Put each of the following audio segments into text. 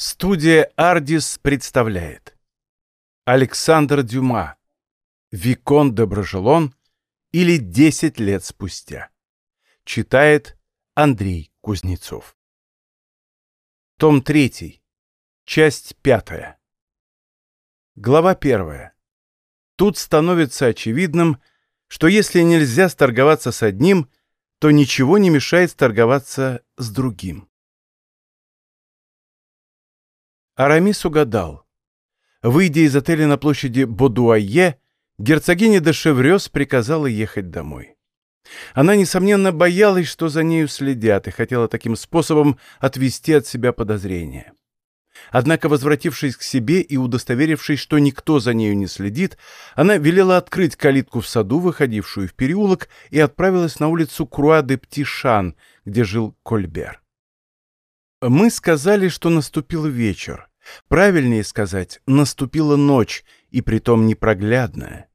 Студия «Ардис» представляет Александр Дюма «Викон де Брожелон» или «Десять лет спустя». Читает Андрей Кузнецов. Том 3. Часть 5. Глава 1. Тут становится очевидным, что если нельзя сторговаться с одним, то ничего не мешает сторговаться с другим. Арамис угадал. Выйдя из отеля на площади Бодуае, герцогиня де Шеврёс приказала ехать домой. Она, несомненно, боялась, что за нею следят, и хотела таким способом отвести от себя подозрения. Однако, возвратившись к себе и удостоверившись, что никто за нею не следит, она велела открыть калитку в саду, выходившую в переулок, и отправилась на улицу Круа-де-Птишан, где жил Кольбер. Мы сказали, что наступил вечер. Правильнее сказать, наступила ночь, и притом непроглядная.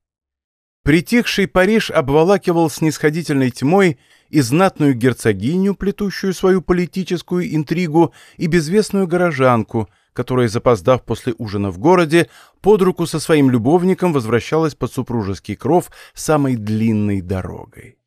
Притихший Париж обволакивал снисходительной тьмой и знатную герцогиню, плетущую свою политическую интригу, и безвестную горожанку, которая, запоздав после ужина в городе, под руку со своим любовником возвращалась под супружеский кров самой длинной дорогой.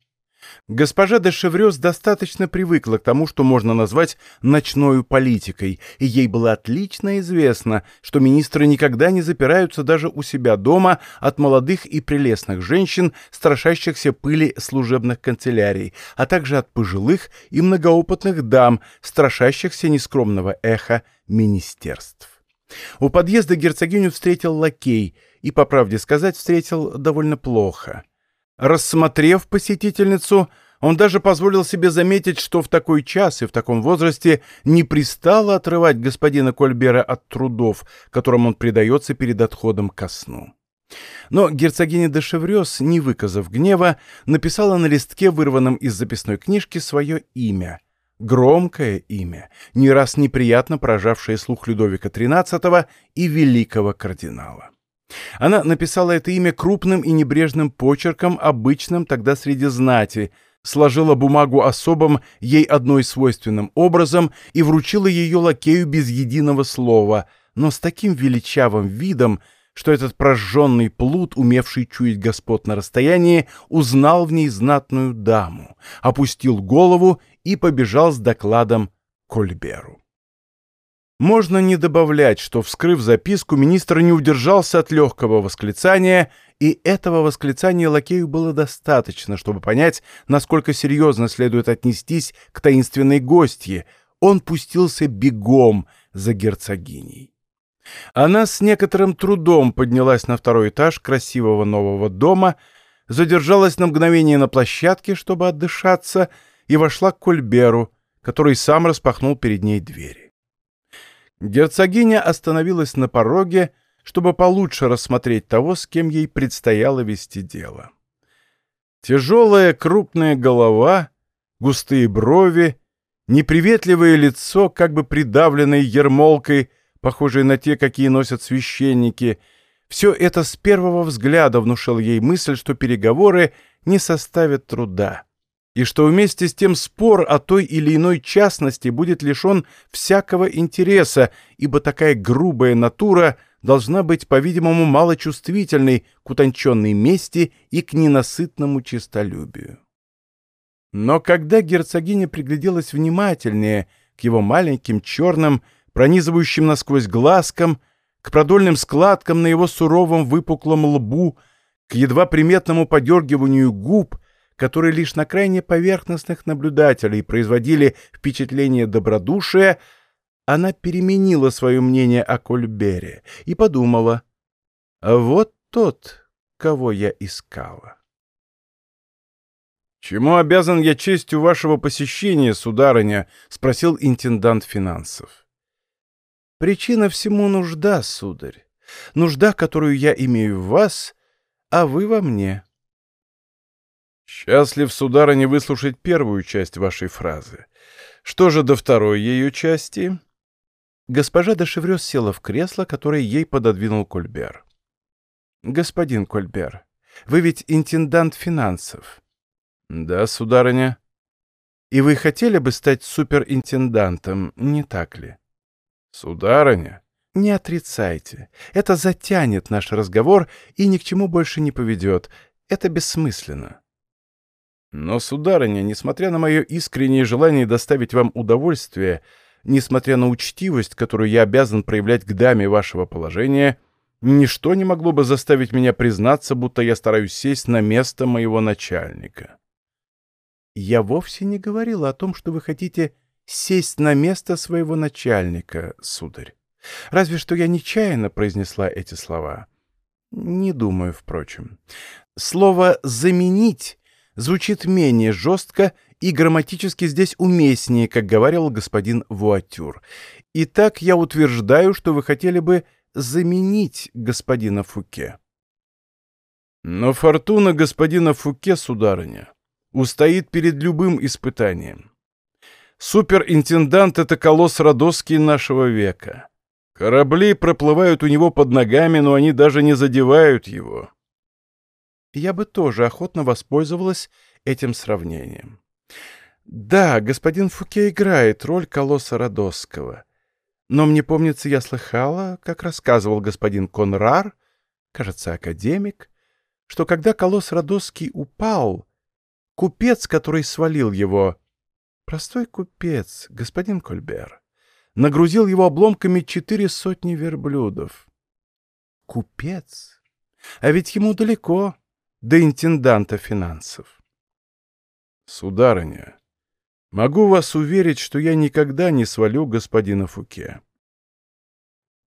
Госпожа де Шеврёс достаточно привыкла к тому, что можно назвать ночной политикой, и ей было отлично известно, что министры никогда не запираются даже у себя дома от молодых и прелестных женщин, страшащихся пыли служебных канцелярий, а также от пожилых и многоопытных дам, страшащихся нескромного эха министерств. У подъезда герцогиню встретил лакей, и, по правде сказать, встретил довольно плохо — Рассмотрев посетительницу, он даже позволил себе заметить, что в такой час и в таком возрасте не пристало отрывать господина Кольбера от трудов, которым он предается перед отходом ко сну. Но герцогиня де Шеврёс, не выказав гнева, написала на листке, вырванном из записной книжки, свое имя. Громкое имя, не раз неприятно поражавшее слух Людовика XIII и великого кардинала. Она написала это имя крупным и небрежным почерком, обычным тогда среди знати, сложила бумагу особым, ей одной свойственным образом и вручила ее лакею без единого слова, но с таким величавым видом, что этот прожженный плут, умевший чуять господ на расстоянии, узнал в ней знатную даму, опустил голову и побежал с докладом Кольберу. Можно не добавлять, что, вскрыв записку, министр не удержался от легкого восклицания, и этого восклицания лакею было достаточно, чтобы понять, насколько серьезно следует отнестись к таинственной гостье. Он пустился бегом за герцогиней. Она с некоторым трудом поднялась на второй этаж красивого нового дома, задержалась на мгновение на площадке, чтобы отдышаться, и вошла к Кольберу, который сам распахнул перед ней двери. Герцогиня остановилась на пороге, чтобы получше рассмотреть того, с кем ей предстояло вести дело. Тяжелая крупная голова, густые брови, неприветливое лицо, как бы придавленное ермолкой, похожей на те, какие носят священники, все это с первого взгляда внушило ей мысль, что переговоры не составят труда и что вместе с тем спор о той или иной частности будет лишен всякого интереса, ибо такая грубая натура должна быть, по-видимому, малочувствительной к утонченной мести и к ненасытному честолюбию. Но когда герцогиня пригляделась внимательнее к его маленьким черным, пронизывающим насквозь глазкам, к продольным складкам на его суровом выпуклом лбу, к едва приметному подергиванию губ — которые лишь на крайне поверхностных наблюдателей производили впечатление добродушия, она переменила свое мнение о Кольбере и подумала, «А вот тот, кого я искала. «Чему обязан я честью вашего посещения, сударыня?» — спросил интендант финансов. «Причина всему нужда, сударь. Нужда, которую я имею в вас, а вы во мне. Счастлив, сударыня, выслушать первую часть вашей фразы. Что же до второй ее части? Госпожа де Шеврёс села в кресло, которое ей пододвинул Кольбер. Господин Кольбер, вы ведь интендант финансов. Да, сударыня. И вы хотели бы стать суперинтендантом, не так ли? Сударыня, не отрицайте. Это затянет наш разговор и ни к чему больше не поведет. Это бессмысленно. Но, сударыня, несмотря на мое искреннее желание доставить вам удовольствие, несмотря на учтивость, которую я обязан проявлять к даме вашего положения, ничто не могло бы заставить меня признаться, будто я стараюсь сесть на место моего начальника. Я вовсе не говорила о том, что вы хотите сесть на место своего начальника, сударь. Разве что я нечаянно произнесла эти слова. Не думаю, впрочем. Слово «заменить» звучит менее жестко и грамматически здесь уместнее, как говорил господин Вуатюр. Итак, я утверждаю, что вы хотели бы заменить господина Фуке. Но фортуна господина Фуке, сударыня, устоит перед любым испытанием. Суперинтендант — это колосс Родоский нашего века. Корабли проплывают у него под ногами, но они даже не задевают его. Я бы тоже охотно воспользовалась этим сравнением. Да, господин Фуке играет роль колосса Родосского. Но мне помнится, я слыхала, как рассказывал господин Конрар, кажется, академик, что когда колосс Родосский упал, купец, который свалил его, простой купец, господин Кольбер, нагрузил его обломками четыре сотни верблюдов. Купец? А ведь ему далеко до интенданта финансов. Сударыня, могу вас уверить, что я никогда не свалю господина Фуке.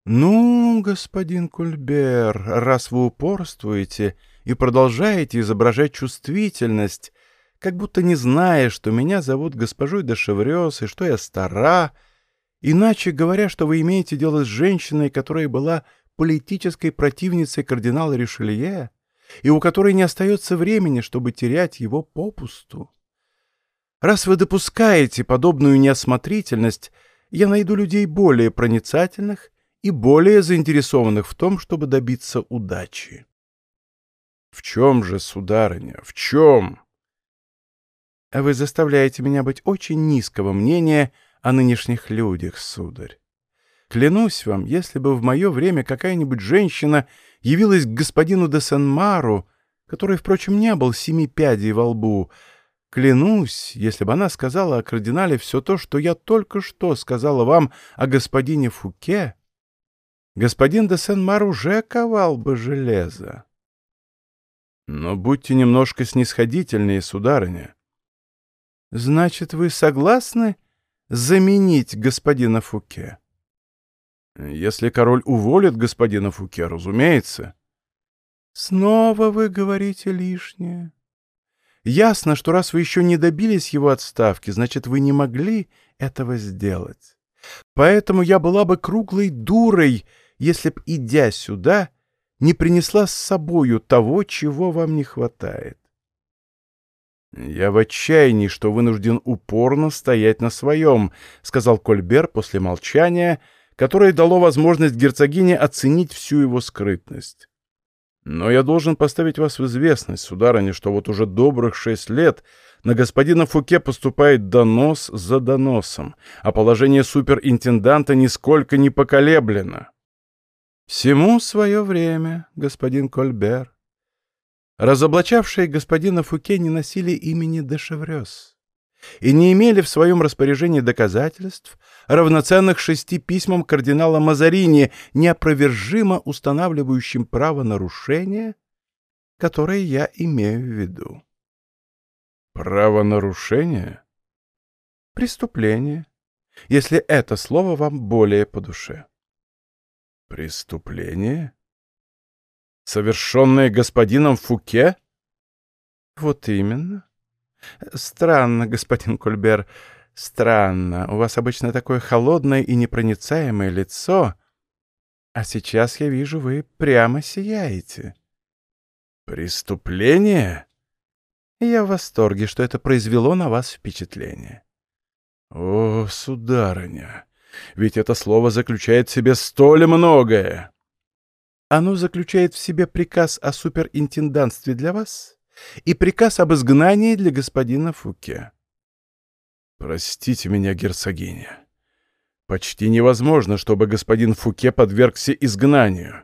Ну, господин Кульбер, раз вы упорствуете и продолжаете изображать чувствительность, как будто не зная, что меня зовут госпожой де Шеврёс и что я стара, — Иначе говоря, что вы имеете дело с женщиной, которая была политической противницей кардинала Ришелье, и у которой не остается времени, чтобы терять его попусту. Раз вы допускаете подобную неосмотрительность, я найду людей более проницательных и более заинтересованных в том, чтобы добиться удачи. В чем же, сударыня, в чем? Вы заставляете меня быть очень низкого мнения о нынешних людях, сударь. Клянусь вам, если бы в мое время какая-нибудь женщина явилась к господину де Сен-Мару, который, впрочем, не был семи пядей во лбу, клянусь, если бы она сказала о кардинале все то, что я только что сказала вам о господине Фуке, господин де Сен-Мар уже ковал бы железо. Но будьте немножко снисходительнее, сударыня. Значит, вы согласны заменить господина Фуке. Если король уволит господина Фуке, разумеется. Снова вы говорите лишнее. Ясно, что раз вы еще не добились его отставки, значит, вы не могли этого сделать. Поэтому я была бы круглой дурой, если б, идя сюда, не принесла с собою того, чего вам не хватает. «Я в отчаянии, что вынужден упорно стоять на своем», — сказал Кольбер после молчания, которое дало возможность герцогине оценить всю его скрытность. «Но я должен поставить вас в известность, сударыня, что вот уже добрых шесть лет на господина Фуке поступает донос за доносом, а положение суперинтенданта нисколько не поколеблено». «Всему свое время, господин Кольбер», разоблачавшие господина Фуке не носили имени Дешеврёс и не имели в своем распоряжении доказательств, равноценных шести письмам кардинала Мазарини, неопровержимо устанавливающим право нарушения, которое я имею в виду. Право нарушения? Преступление, если это слово вам более по душе. Преступление? совершенное господином Фуке? Вот именно. Странно, господин Кольбер, странно. У вас обычно такое холодное и непроницаемое лицо, а сейчас я вижу, вы прямо сияете. Преступление? Я в восторге, что это произвело на вас впечатление. О, сударыня, ведь это слово заключает в себе столь многое. Оно заключает в себе приказ о суперинтендантстве для вас и приказ об изгнании для господина Фуке. Простите меня, герцогиня. Почти невозможно, чтобы господин Фуке подвергся изгнанию.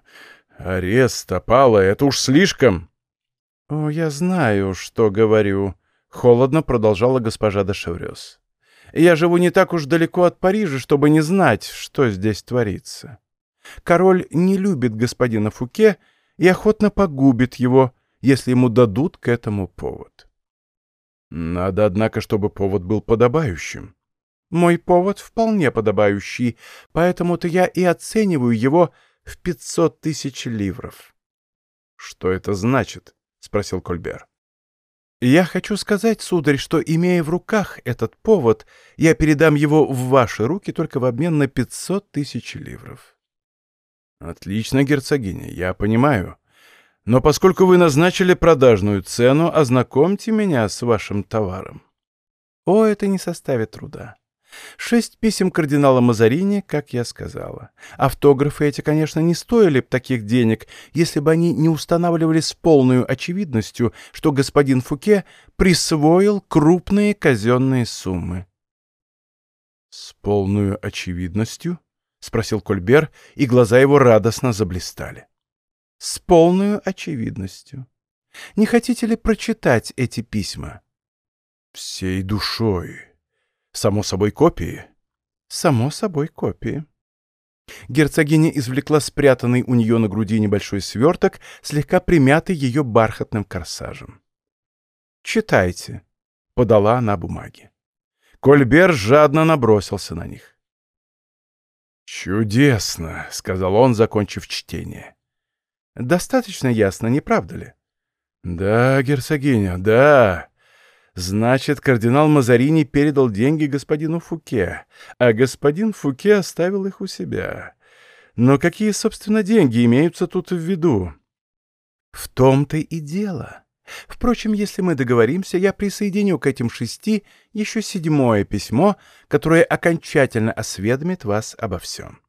Арест, опала — это уж слишком. — О, я знаю, что говорю, — холодно продолжала госпожа де Шеврёс. — Я живу не так уж далеко от Парижа, чтобы не знать, что здесь творится. Король не любит господина Фуке и охотно погубит его, если ему дадут к этому повод. Надо, однако, чтобы повод был подобающим. Мой повод вполне подобающий, поэтому-то я и оцениваю его в пятьсот тысяч ливров. — Что это значит? — спросил Кольбер. — Я хочу сказать, сударь, что, имея в руках этот повод, я передам его в ваши руки только в обмен на пятьсот тысяч ливров. — Отлично, герцогиня, я понимаю. Но поскольку вы назначили продажную цену, ознакомьте меня с вашим товаром. — О, это не составит труда. Шесть писем кардинала Мазарини, как я сказала. Автографы эти, конечно, не стоили б таких денег, если бы они не устанавливали с полной очевидностью, что господин Фуке присвоил крупные казенные суммы. — С полной очевидностью? — спросил Кольбер, и глаза его радостно заблистали. — С полной очевидностью. Не хотите ли прочитать эти письма? — Всей душой. Само собой копии? Само собой копии. Герцогиня извлекла спрятанный у нее на груди небольшой сверток, слегка примятый ее бархатным корсажем. «Читайте», — подала она бумаги. Кольбер жадно набросился на них. «Чудесно», — сказал он, закончив чтение. «Достаточно ясно, не правда ли?» «Да, герцогиня, да. Значит, кардинал Мазарини передал деньги господину Фуке, а господин Фуке оставил их у себя. Но какие, собственно, деньги имеются тут в виду? В том-то и дело. Впрочем, если мы договоримся, я присоединю к этим шести еще седьмое письмо, которое окончательно осведомит вас обо всем.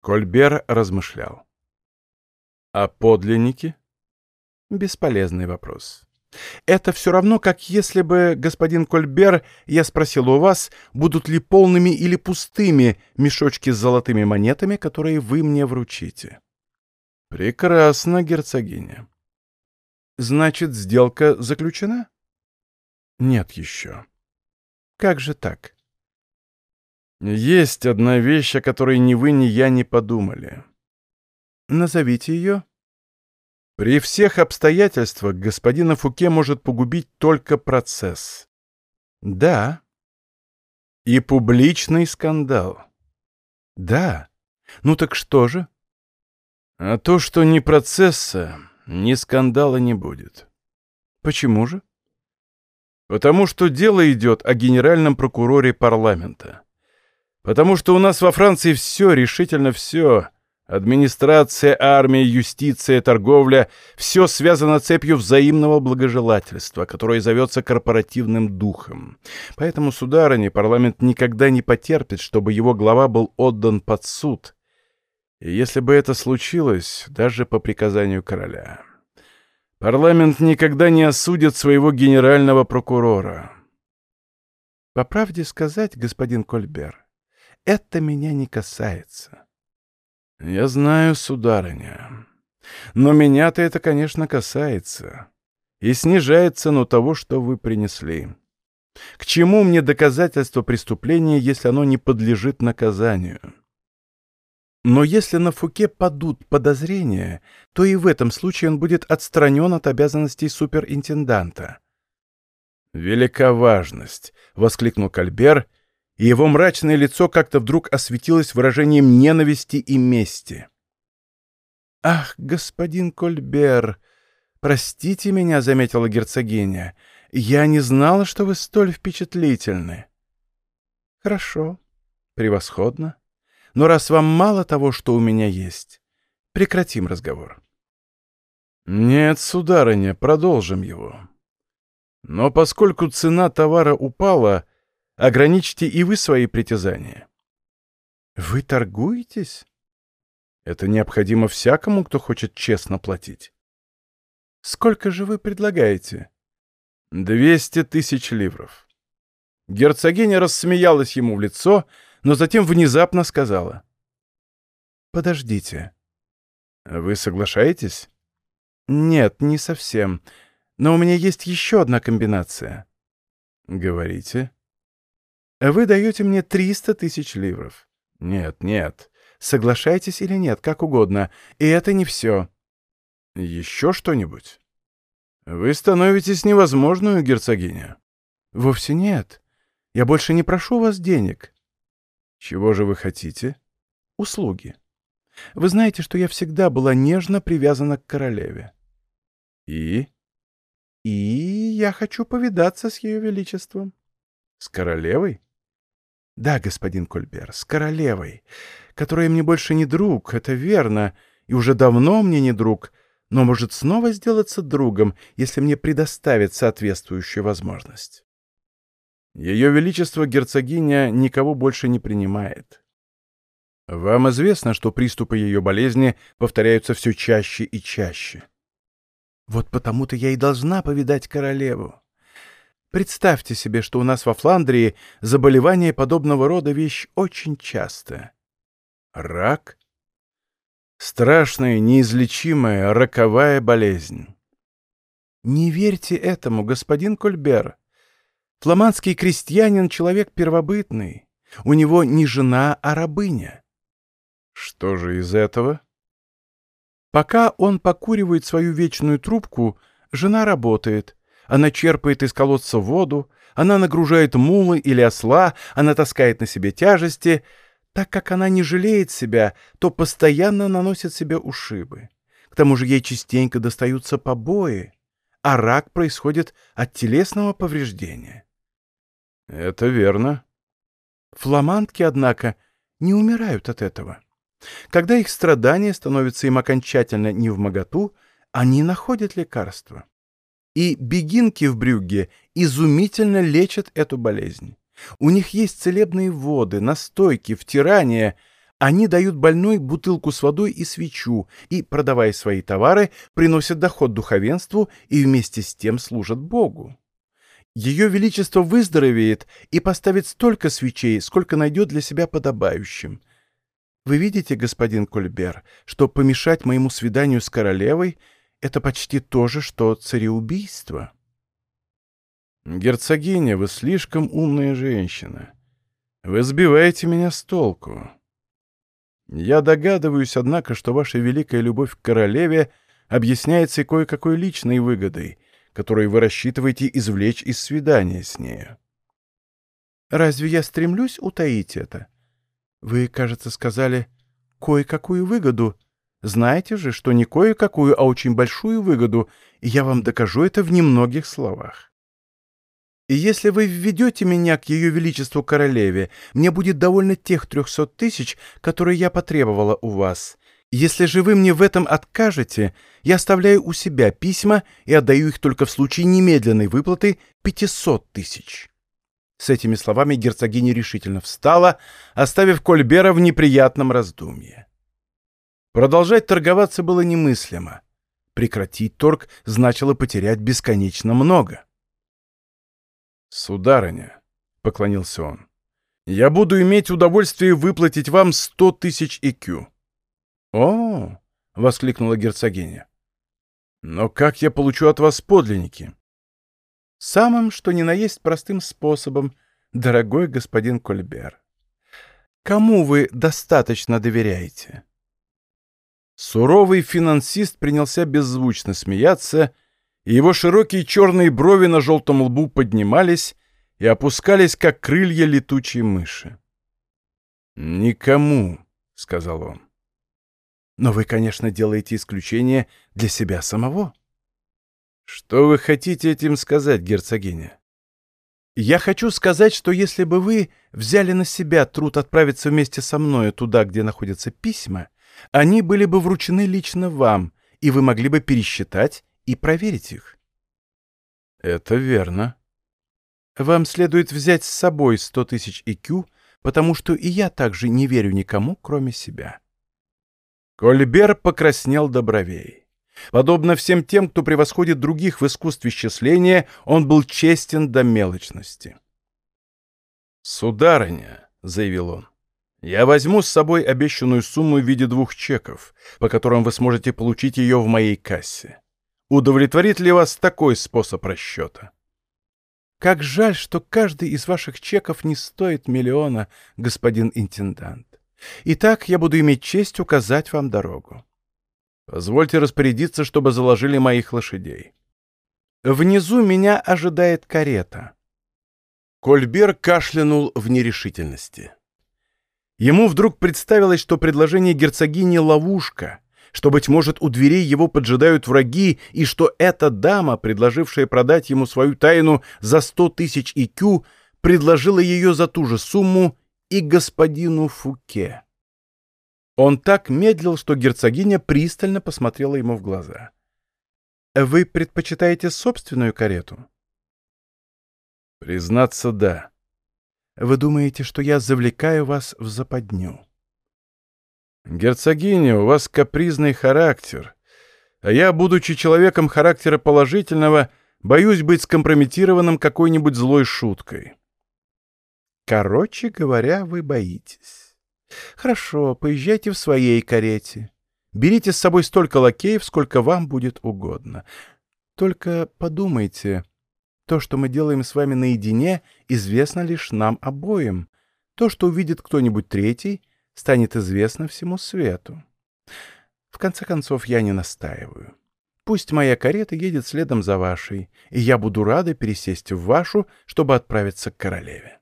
Кольбер размышлял. А подлинники? Бесполезный вопрос. Это все равно, как если бы, господин Кольбер, я спросил у вас, будут ли полными или пустыми мешочки с золотыми монетами, которые вы мне вручите. Прекрасно, герцогиня. Значит, сделка заключена? Нет еще. Как же так? Есть одна вещь, о которой ни вы, ни я не подумали. Назовите ее. При всех обстоятельствах господина Фуке может погубить только процесс. Да. И публичный скандал. Да. Ну так что же? А то, что ни процесса, ни скандала не будет. Почему же? Потому что дело идет о генеральном прокуроре парламента. Потому что у нас во Франции все, решительно все, Администрация, армия, юстиция, торговля — все связано цепью взаимного благожелательства, которое зовется корпоративным духом. Поэтому, сударыня, парламент никогда не потерпит, чтобы его глава был отдан под суд. И если бы это случилось, даже по приказанию короля, парламент никогда не осудит своего генерального прокурора. По правде сказать, господин Кольбер, это меня не касается. «Я знаю, сударыня. Но меня-то это, конечно, касается. И снижает цену того, что вы принесли. К чему мне доказательство преступления, если оно не подлежит наказанию?» Но если на Фуке падут подозрения, то и в этом случае он будет отстранен от обязанностей суперинтенданта. «Велика важность!» — воскликнул Кальбер — и его мрачное лицо как-то вдруг осветилось выражением ненависти и мести. «Ах, господин Кольбер, простите меня», — заметила герцогиня, — «я не знала, что вы столь впечатлительны». «Хорошо, превосходно. Но раз вам мало того, что у меня есть, прекратим разговор». «Нет, сударыня, продолжим его. Но поскольку цена товара упала, ограничьте и вы свои притязания. Вы торгуетесь? Это необходимо всякому, кто хочет честно платить. Сколько же вы предлагаете? Двести тысяч ливров. Герцогиня рассмеялась ему в лицо, но затем внезапно сказала. «Подождите». «Вы соглашаетесь?» «Нет, не совсем. Но у меня есть еще одна комбинация». «Говорите». «Вы даете мне 300 тысяч ливров». «Нет, нет. Соглашайтесь или нет, как угодно. И это не все». «Еще что-нибудь?» «Вы становитесь невозможную, герцогиня». «Вовсе нет. Я больше не прошу вас денег». «Чего же вы хотите?» «Услуги. Вы знаете, что я всегда была нежно привязана к королеве». «И?» «И я хочу повидаться с ее величеством». «С королевой?» «Да, господин Кольбер, с королевой, которая мне больше не друг, это верно, и уже давно мне не друг, но может снова сделаться другом, если мне предоставит соответствующую возможность». Ее Величество герцогиня никого больше не принимает. Вам известно, что приступы ее болезни повторяются все чаще и чаще. Вот потому-то я и должна повидать королеву. Представьте себе, что у нас во Фландрии заболевание подобного рода вещь очень часто. Рак? Страшная, неизлечимая, роковая болезнь. Не верьте этому, господин Кольбер. Фламандский крестьянин — человек первобытный. У него не жена, а рабыня. Что же из этого? Пока он покуривает свою вечную трубку, жена работает. Она черпает из колодца воду, она нагружает мулы или осла, она таскает на себе тяжести. Так как она не жалеет себя, то постоянно наносит себе ушибы. К тому же ей частенько достаются побои, а рак происходит от телесного повреждения. Это верно. Фламандки, однако, не умирают от этого. Когда их страдания становятся им окончательно не в моготу, они находят лекарство. И бегинки в брюгге изумительно лечат эту болезнь. У них есть целебные воды, настойки, втирания. Они дают больной бутылку с водой и свечу, и, продавая свои товары, приносят доход духовенству и вместе с тем служат Богу. Ее Величество выздоровеет и поставит столько свечей, сколько найдет для себя подобающим. Вы видите, господин Кольбер, что помешать моему свиданию с королевой — это почти то же, что цареубийство. Герцогиня, вы слишком умная женщина. Вы сбиваете меня с толку. Я догадываюсь, однако, что ваша великая любовь к королеве объясняется и кое-какой личной выгодой — которые вы рассчитываете извлечь из свидания с нею. Разве я стремлюсь утаить это? Вы, кажется, сказали «кое-какую выгоду». Знаете же, что не кое-какую, а очень большую выгоду, и я вам докажу это в немногих словах. И если вы введете меня к ее величеству королеве, мне будет довольно тех трехсот тысяч, которые я потребовала у вас, если же вы мне в этом откажете, я оставляю у себя письма и отдаю их только в случае немедленной выплаты 500 тысяч». С этими словами герцогиня решительно встала, оставив Кольбера в неприятном раздумье. Продолжать торговаться было немыслимо. Прекратить торг значило потерять бесконечно много. «Сударыня», — поклонился он, — «я буду иметь удовольствие выплатить вам сто тысяч икю». «О!» — воскликнула герцогиня. «Но как я получу от вас подлинники?» «Самым, что ни на есть простым способом, дорогой господин Кольбер. Кому вы достаточно доверяете?» Суровый финансист принялся беззвучно смеяться, и его широкие черные брови на желтом лбу поднимались и опускались, как крылья летучей мыши. «Никому», — сказал он. Но вы, конечно, делаете исключение для себя самого. Что вы хотите этим сказать, герцогиня? Я хочу сказать, что если бы вы взяли на себя труд отправиться вместе со мною туда, где находятся письма, они были бы вручены лично вам, и вы могли бы пересчитать и проверить их. Это верно. Вам следует взять с собой сто тысяч икю, потому что и я также не верю никому, кроме себя. Кольбер покраснел до бровей. Подобно всем тем, кто превосходит других в искусстве счисления, он был честен до мелочности. «Сударыня», — заявил он, Я возьму с собой обещанную сумму в виде двух чеков, по которым вы сможете получить ее в моей кассе. Удовлетворит ли вас такой способ расчета? Как жаль, что каждый из ваших чеков не стоит миллиона, господин интендант. Итак, я буду иметь честь указать вам дорогу. Позвольте распорядиться, чтобы заложили моих лошадей. Внизу меня ожидает карета. Кольбер кашлянул в нерешительности. Ему вдруг представилось, что предложение герцогини — ловушка, что, быть может, у дверей его поджидают враги, и что эта дама, предложившая продать ему свою тайну за сто тысяч икю, предложила ее за ту же сумму и господину Фуке. Он так медлил, что герцогиня пристально посмотрела ему в глаза. «Вы предпочитаете собственную карету?» «Признаться, да». «Вы думаете, что я завлекаю вас в западню?» «Герцогиня, у вас капризный характер, а я, будучи человеком характера положительного, боюсь быть скомпрометированным какой-нибудь злой шуткой». «Короче говоря, вы боитесь. Хорошо, поезжайте в своей карете. Берите с собой столько лакеев, сколько вам будет угодно. Только подумайте, то, что мы делаем с вами наедине, известно лишь нам обоим. То, что увидит кто-нибудь третий, станет известно всему свету. В конце концов, я не настаиваю. Пусть моя карета едет следом за вашей, и я буду рада пересесть в вашу, чтобы отправиться к королеве.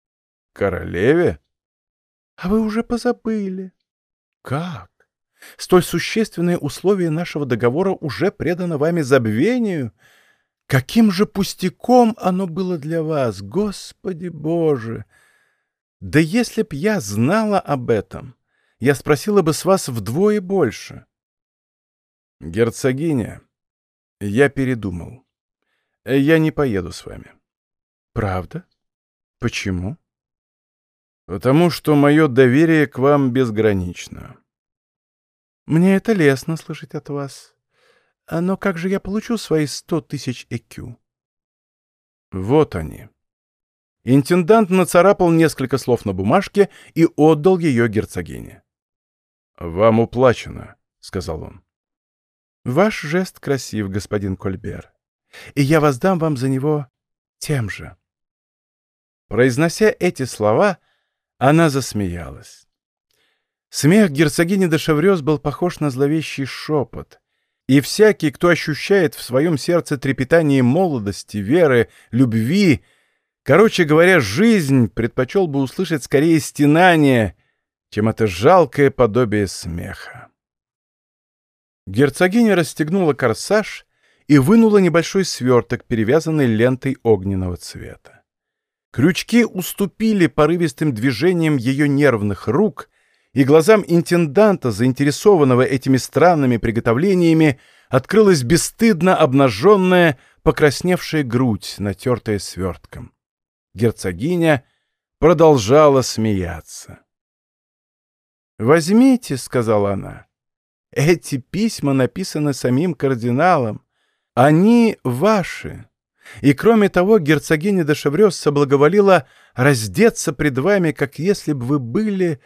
— Королеве? — А вы уже позабыли. — Как? Столь существенное условие нашего договора уже предано вами забвению — Каким же пустяком оно было для вас, Господи Боже! Да если б я знала об этом, я спросила бы с вас вдвое больше. Герцогиня, я передумал. Я не поеду с вами. Правда? Почему? Потому что мое доверие к вам безгранично. Мне это лестно слышать от вас. А, но как же я получу свои сто тысяч ЭКЮ? Вот они. Интендант нацарапал несколько слов на бумажке и отдал ее герцогине. «Вам уплачено», — сказал он. «Ваш жест красив, господин Кольбер, и я воздам вам за него тем же». Произнося эти слова, она засмеялась. Смех герцогини де Шеврёс был похож на зловещий шепот, и всякий, кто ощущает в своем сердце трепетание молодости, веры, любви, короче говоря, жизнь, предпочел бы услышать скорее стенание, чем это жалкое подобие смеха. Герцогиня расстегнула корсаж и вынула небольшой сверток, перевязанный лентой огненного цвета. Крючки уступили порывистым движениям ее нервных рук, и глазам интенданта, заинтересованного этими странными приготовлениями, открылась бесстыдно обнаженная, покрасневшая грудь, натертая свертком. Герцогиня продолжала смеяться. «Возьмите», — сказала она, — «эти письма написаны самим кардиналом. Они ваши». И кроме того, герцогиня де Шеврёс соблаговолила раздеться пред вами, как если бы вы были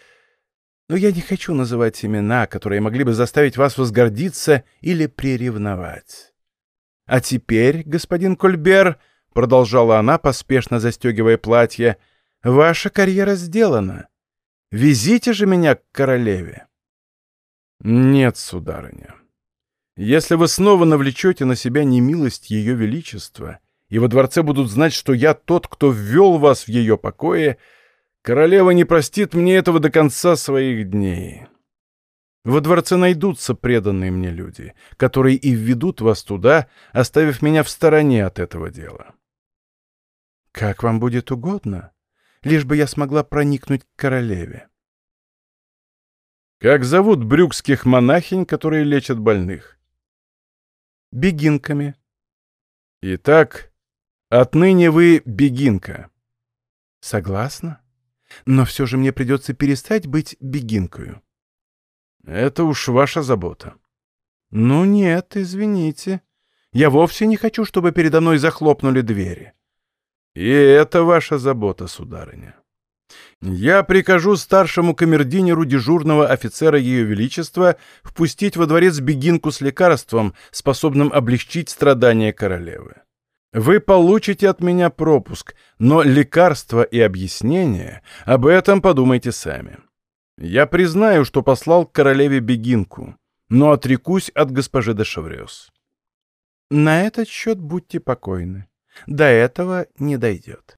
но я не хочу называть имена, которые могли бы заставить вас возгордиться или приревновать. А теперь, господин Кольбер, — продолжала она, поспешно застегивая платье, — ваша карьера сделана. Везите же меня к королеве. Нет, сударыня. Если вы снова навлечете на себя немилость ее величества, и во дворце будут знать, что я тот, кто ввел вас в ее покое, — Королева не простит мне этого до конца своих дней. Во дворце найдутся преданные мне люди, которые и введут вас туда, оставив меня в стороне от этого дела. Как вам будет угодно, лишь бы я смогла проникнуть к королеве. Как зовут брюкских монахинь, которые лечат больных? Бегинками. Итак, отныне вы бегинка. Согласна? Но все же мне придется перестать быть бегинкою. Это уж ваша забота. Ну нет, извините. Я вовсе не хочу, чтобы передо мной захлопнули двери. И это ваша забота, сударыня. Я прикажу старшему камердинеру дежурного офицера Ее Величества впустить во дворец бегинку с лекарством, способным облегчить страдания королевы. Вы получите от меня пропуск, но лекарство и объяснение об этом подумайте сами. Я признаю, что послал к королеве бегинку, но отрекусь от госпожи де Шеврёс. На этот счет будьте покойны. До этого не дойдет.